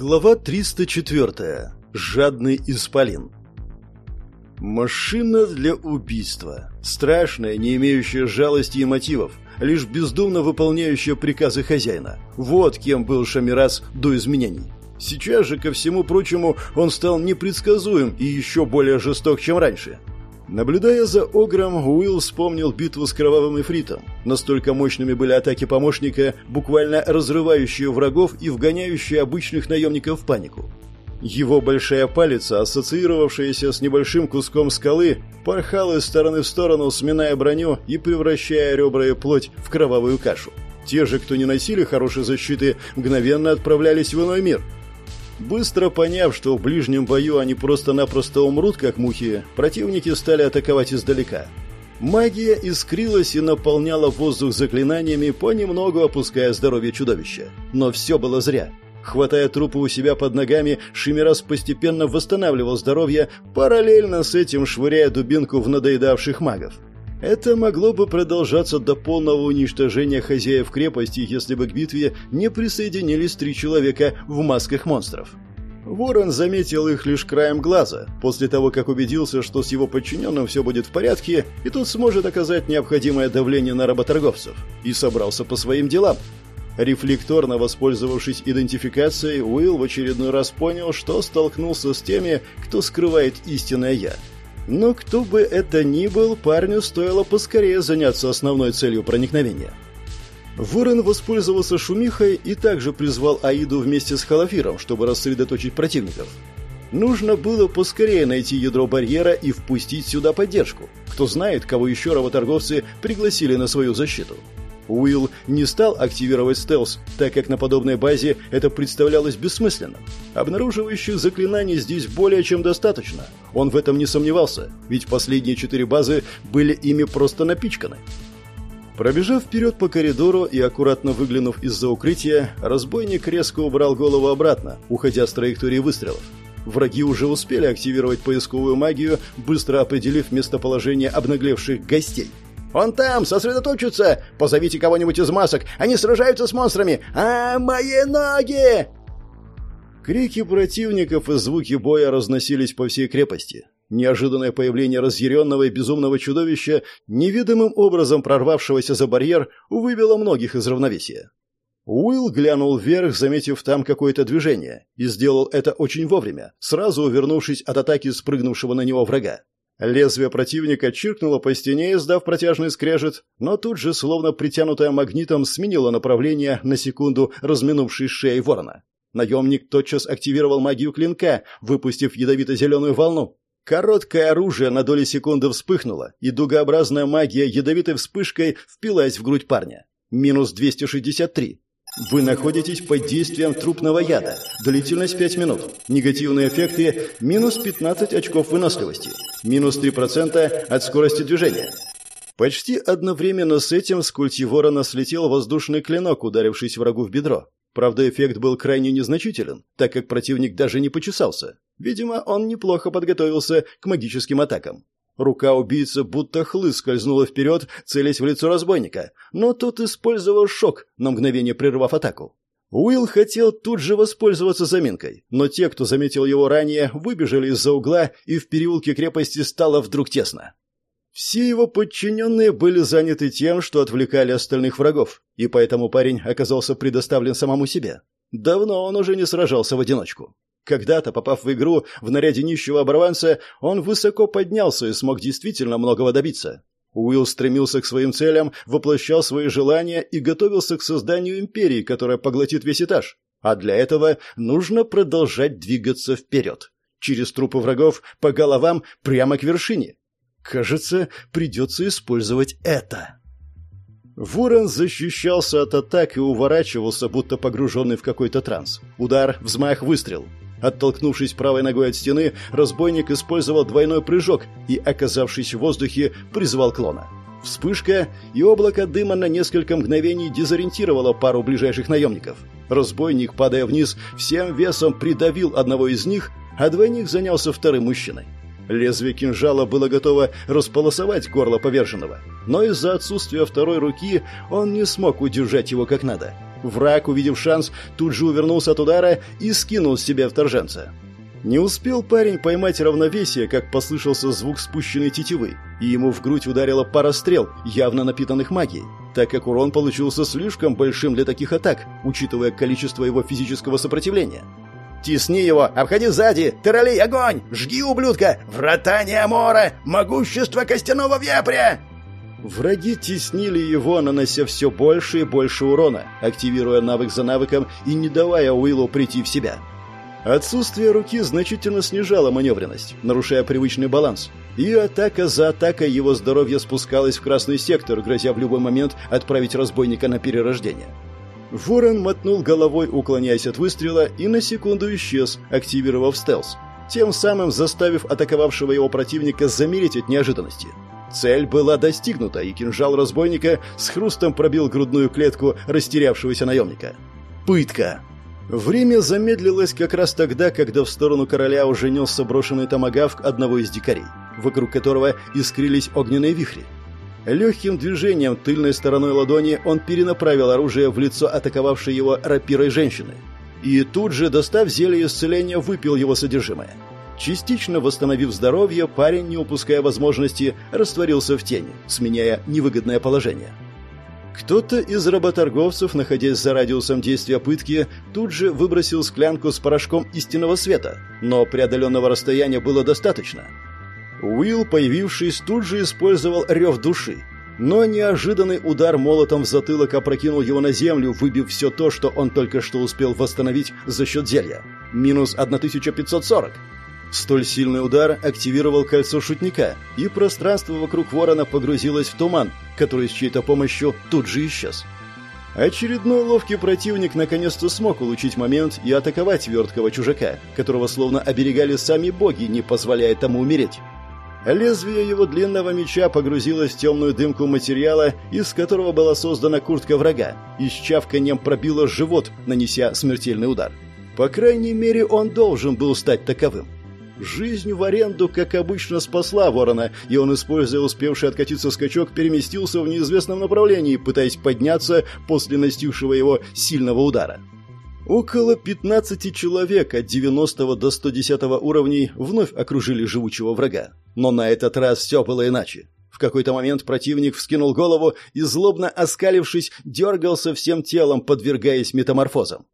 Глава 304. Жадный исполин. Машина для убийства. Страшная, не имеющая жалости и мотивов, лишь бездумно выполняющая приказы хозяина. Вот кем был Шамирас до изменений. Сейчас же, ко всему прочему, он стал непредсказуем и еще более жесток, чем раньше. Наблюдая за Огром, Уилл вспомнил битву с Кровавым Эфритом. Настолько мощными были атаки помощника, буквально разрывающие врагов и вгоняющие обычных наемников в панику. Его большая палица, ассоциировавшаяся с небольшим куском скалы, порхала из стороны в сторону, сминая броню и превращая ребра и плоть в кровавую кашу. Те же, кто не носили хорошей защиты, мгновенно отправлялись в иной мир – Быстро поняв, что в ближнем бою они просто-напросто умрут, как мухи, противники стали атаковать издалека. Магия искрилась и наполняла воздух заклинаниями, понемногу опуская здоровье чудовища. Но все было зря. Хватая трупы у себя под ногами, Шимирас постепенно восстанавливал здоровье, параллельно с этим швыряя дубинку в надоедавших магов. Это могло бы продолжаться до полного уничтожения хозяев крепости, если бы к битве не присоединились три человека в масках монстров. Ворон заметил их лишь краем глаза, после того, как убедился, что с его подчиненным все будет в порядке, и тот сможет оказать необходимое давление на работорговцев, и собрался по своим делам. Рефлекторно воспользовавшись идентификацией, Уилл в очередной раз понял, что столкнулся с теми, кто скрывает истинное «я». Но кто бы это ни был, парню стоило поскорее заняться основной целью проникновения. Ворон воспользовался шумихой и также призвал Аиду вместе с Халафиром, чтобы рассредоточить противников. Нужно было поскорее найти ядро барьера и впустить сюда поддержку. Кто знает, кого еще работорговцы пригласили на свою защиту. Уилл не стал активировать стелс, так как на подобной базе это представлялось бессмысленным. Обнаруживающих заклинаний здесь более чем достаточно. Он в этом не сомневался, ведь последние четыре базы были ими просто напичканы. Пробежав вперед по коридору и аккуратно выглянув из-за укрытия, разбойник резко убрал голову обратно, уходя с траектории выстрелов. Враги уже успели активировать поисковую магию, быстро определив местоположение обнаглевших гостей – «Он там! Сосредоточиться! Позовите кого-нибудь из масок! Они сражаются с монстрами! А, мои ноги!» Крики противников и звуки боя разносились по всей крепости. Неожиданное появление разъяренного и безумного чудовища, невидимым образом прорвавшегося за барьер, вывело многих из равновесия. Уилл глянул вверх, заметив там какое-то движение, и сделал это очень вовремя, сразу увернувшись от атаки спрыгнувшего на него врага. Лезвие противника чиркнуло по стене, издав протяжный скрежет, но тут же, словно притянутое магнитом, сменило направление, на секунду разминувшись шеей ворона. Наемник тотчас активировал магию клинка, выпустив ядовито-зеленую волну. Короткое оружие на доли секунды вспыхнуло, и дугообразная магия ядовитой вспышкой впилась в грудь парня. Минус 263. Вы находитесь под действием трупного яда. Длительность 5 минут. Негативные эффекты – минус 15 очков выносливости. Минус 3% от скорости движения. Почти одновременно с этим с культивора слетел воздушный клинок, ударившись врагу в бедро. Правда, эффект был крайне незначителен, так как противник даже не почесался. Видимо, он неплохо подготовился к магическим атакам. Рука убийцы будто хлыст скользнула вперед, целясь в лицо разбойника, но тот использовал шок, на мгновение прервав атаку. Уилл хотел тут же воспользоваться заминкой, но те, кто заметил его ранее, выбежали из-за угла, и в переулке крепости стало вдруг тесно. Все его подчиненные были заняты тем, что отвлекали остальных врагов, и поэтому парень оказался предоставлен самому себе. Давно он уже не сражался в одиночку. Когда-то, попав в игру в наряде нищего оборванца, он высоко поднялся и смог действительно многого добиться. Уилл стремился к своим целям, воплощал свои желания и готовился к созданию империи, которая поглотит весь этаж. А для этого нужно продолжать двигаться вперед. Через трупы врагов, по головам, прямо к вершине. Кажется, придется использовать это. Ворон защищался от атак и уворачивался, будто погруженный в какой-то транс. Удар, взмах, выстрел. Оттолкнувшись правой ногой от стены, разбойник использовал двойной прыжок и, оказавшись в воздухе, призвал клона. Вспышка и облако дыма на несколько мгновений дезориентировало пару ближайших наемников. Разбойник, падая вниз, всем весом придавил одного из них, а двойник занялся вторым мужчиной. Лезвие кинжала было готово располосовать горло поверженного, но из-за отсутствия второй руки он не смог удержать его как надо. Враг, увидев шанс, тут же увернулся от удара и скинул с себя вторженца. Не успел парень поймать равновесие, как послышался звук спущенной тетивы, и ему в грудь ударила пара стрел, явно напитанных магией, так как урон получился слишком большим для таких атак, учитывая количество его физического сопротивления. «Тесни его! Обходи сзади! Тералей, огонь! Жги, ублюдка! Врата Неамора! Могущество костяного вепря!» Враги теснили его, нанося все больше и больше урона, активируя навык за навыком и не давая Уиллу прийти в себя. Отсутствие руки значительно снижало маневренность, нарушая привычный баланс. И атака за атакой его здоровье спускалось в красный сектор, грозя в любой момент отправить разбойника на перерождение. Ворон мотнул головой, уклоняясь от выстрела, и на секунду исчез, активировав стелс, тем самым заставив атаковавшего его противника замереть от неожиданности. Цель была достигнута, и кинжал разбойника с хрустом пробил грудную клетку растерявшегося наемника. Пытка! Время замедлилось как раз тогда, когда в сторону короля уже несся брошенный томагавк одного из дикарей, вокруг которого искрились огненные вихри. Легким движением тыльной стороной ладони он перенаправил оружие в лицо атаковавшей его рапирой женщины. И тут же, достав зелье исцеления, выпил его содержимое. Частично восстановив здоровье, парень, не упуская возможности, растворился в тени, сменяя невыгодное положение. Кто-то из работорговцев, находясь за радиусом действия пытки, тут же выбросил склянку с порошком истинного света, но преодоленного расстояния было достаточно. Уилл, появившись, тут же использовал рев души, но неожиданный удар молотом в затылок опрокинул его на землю, выбив все то, что он только что успел восстановить за счет зелья. Минус 1540. Столь сильный удар активировал кольцо шутника, и пространство вокруг ворона погрузилось в туман, который с чьей-то помощью тут же исчез. Очередной ловкий противник наконец-то смог улучшить момент и атаковать верткого чужака, которого словно оберегали сами боги, не позволяя тому умереть. Лезвие его длинного меча погрузилось в темную дымку материала, из которого была создана куртка врага, и с чавканием пробило живот, нанеся смертельный удар. По крайней мере, он должен был стать таковым. Жизнь в аренду, как обычно, спасла ворона, и он, используя успевший откатиться скачок, переместился в неизвестном направлении, пытаясь подняться после настигшего его сильного удара. Около 15 человек от 90 до 110 уровней вновь окружили живучего врага. Но на этот раз все было иначе. В какой-то момент противник вскинул голову и, злобно оскалившись, дергался всем телом, подвергаясь метаморфозам.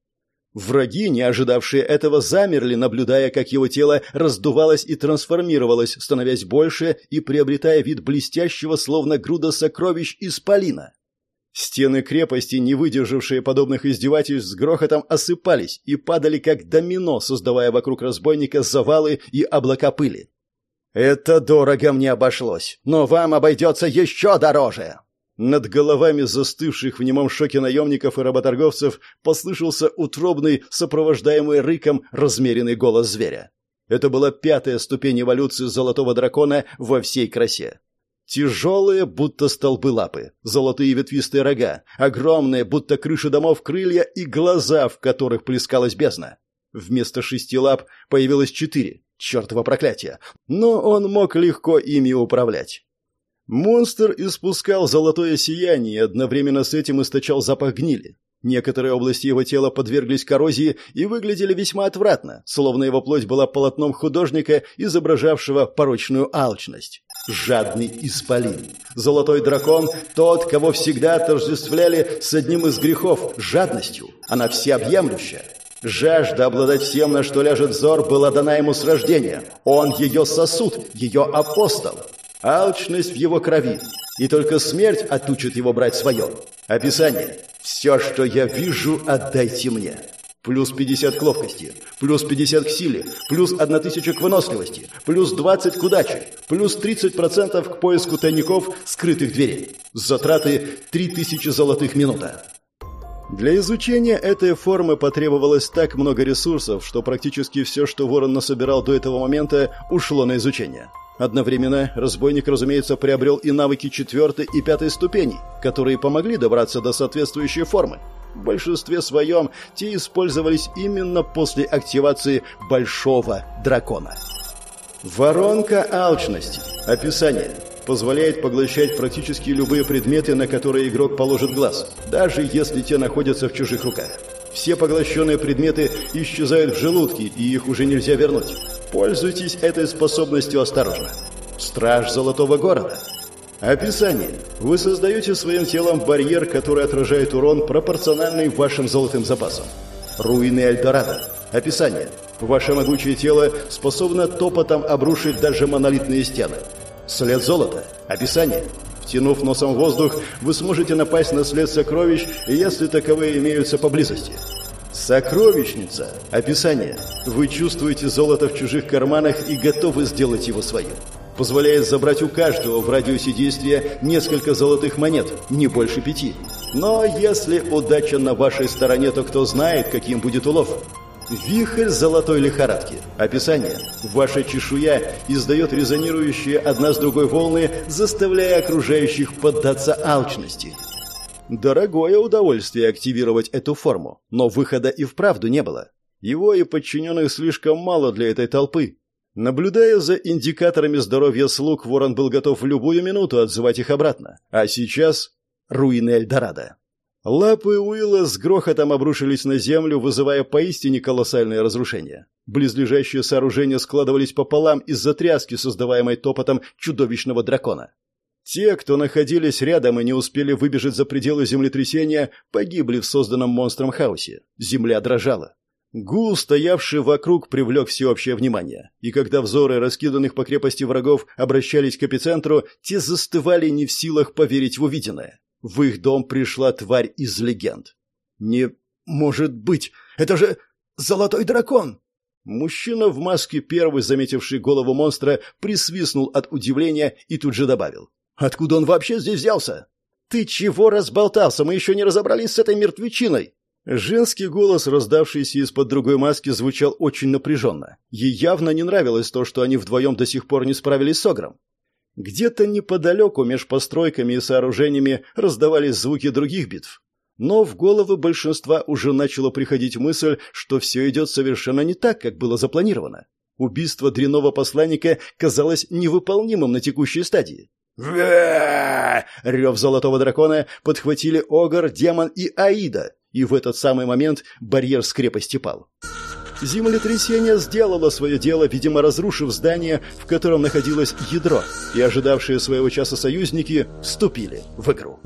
Враги, не ожидавшие этого, замерли, наблюдая, как его тело раздувалось и трансформировалось, становясь больше и приобретая вид блестящего, словно груда сокровищ исполина. Стены крепости, не выдержавшие подобных издевательств, с грохотом осыпались и падали как домино, создавая вокруг разбойника завалы и облака пыли. «Это дорого мне обошлось, но вам обойдется еще дороже!» Над головами застывших в немом шоке наемников и работорговцев послышался утробный, сопровождаемый рыком, размеренный голос зверя. Это была пятая ступень эволюции золотого дракона во всей красе. Тяжелые, будто столбы лапы, золотые ветвистые рога, огромные, будто крыши домов крылья и глаза, в которых плескалась бездна. Вместо шести лап появилось четыре. Чертово проклятие! Но он мог легко ими управлять. Монстр испускал золотое сияние одновременно с этим источал запах гнили. Некоторые области его тела подверглись коррозии и выглядели весьма отвратно, словно его плоть была полотном художника, изображавшего порочную алчность. Жадный исполин. Золотой дракон – тот, кого всегда отождествляли с одним из грехов – жадностью. Она всеобъемлющая. Жажда обладать всем, на что ляжет взор, была дана ему с рождения. Он ее сосуд, ее апостол. Алчность в его крови, и только смерть отучит его брать свое. Описание. «Все, что я вижу, отдайте мне». Плюс 50 к ловкости, плюс 50 к силе, плюс 1000 к выносливости, плюс 20 к удаче, плюс 30% к поиску тайников скрытых дверей. Затраты 3000 золотых минута. Для изучения этой формы потребовалось так много ресурсов, что практически все, что Ворон насобирал до этого момента, ушло на изучение. Одновременно разбойник, разумеется, приобрел и навыки четвертой и пятой ступеней, которые помогли добраться до соответствующей формы. В большинстве своем те использовались именно после активации Большого Дракона. Воронка алчности. Описание. позволяет поглощать практически любые предметы, на которые игрок положит глаз, даже если те находятся в чужих руках. Все поглощенные предметы исчезают в желудке, и их уже нельзя вернуть. Пользуйтесь этой способностью осторожно. Страж Золотого Города. Описание. Вы создаете своим телом барьер, который отражает урон, пропорциональный вашим золотым запасам. Руины Эльдорадо. Описание. Ваше могучее тело способно топотом обрушить даже монолитные стены. След золота. Описание. Втянув носом воздух, вы сможете напасть на след сокровищ, если таковые имеются поблизости. Сокровищница. Описание. Вы чувствуете золото в чужих карманах и готовы сделать его своим. Позволяет забрать у каждого в радиусе действия несколько золотых монет, не больше пяти. Но если удача на вашей стороне, то кто знает, каким будет улов. Вихрь золотой лихорадки. Описание. Ваша чешуя издает резонирующие одна с другой волны, заставляя окружающих поддаться алчности. Дорогое удовольствие активировать эту форму, но выхода и вправду не было. Его и подчиненных слишком мало для этой толпы. Наблюдая за индикаторами здоровья слуг, Ворон был готов в любую минуту отзывать их обратно. А сейчас руины Эльдорадо. Лапы Уилла с грохотом обрушились на землю, вызывая поистине колоссальные разрушения. Близлежащие сооружения складывались пополам из-за тряски, создаваемой топотом чудовищного дракона. Те, кто находились рядом и не успели выбежать за пределы землетрясения, погибли в созданном монстром хаосе. Земля дрожала. Гул, стоявший вокруг, привлек всеобщее внимание, и когда взоры раскиданных по крепости врагов обращались к эпицентру, те застывали не в силах поверить в увиденное. В их дом пришла тварь из легенд. «Не может быть! Это же золотой дракон!» Мужчина в маске, первый заметивший голову монстра, присвистнул от удивления и тут же добавил. «Откуда он вообще здесь взялся?» «Ты чего разболтался? Мы еще не разобрались с этой мертвечиной!» Женский голос, раздавшийся из-под другой маски, звучал очень напряженно. Ей явно не нравилось то, что они вдвоем до сих пор не справились с Огром. Где-то неподалеку, меж постройками и сооружениями, раздавались звуки других битв. Но в головы большинства уже начала приходить мысль, что все идет совершенно не так, как было запланировано. Убийство дрянного посланника казалось невыполнимым на текущей стадии. Рев золотого дракона подхватили Огр, Демон и Аида, и в этот самый момент барьер с крепости пал. Землетрясение сделало свое дело, видимо, разрушив здание, в котором находилось ядро, и ожидавшие своего часа союзники вступили в игру.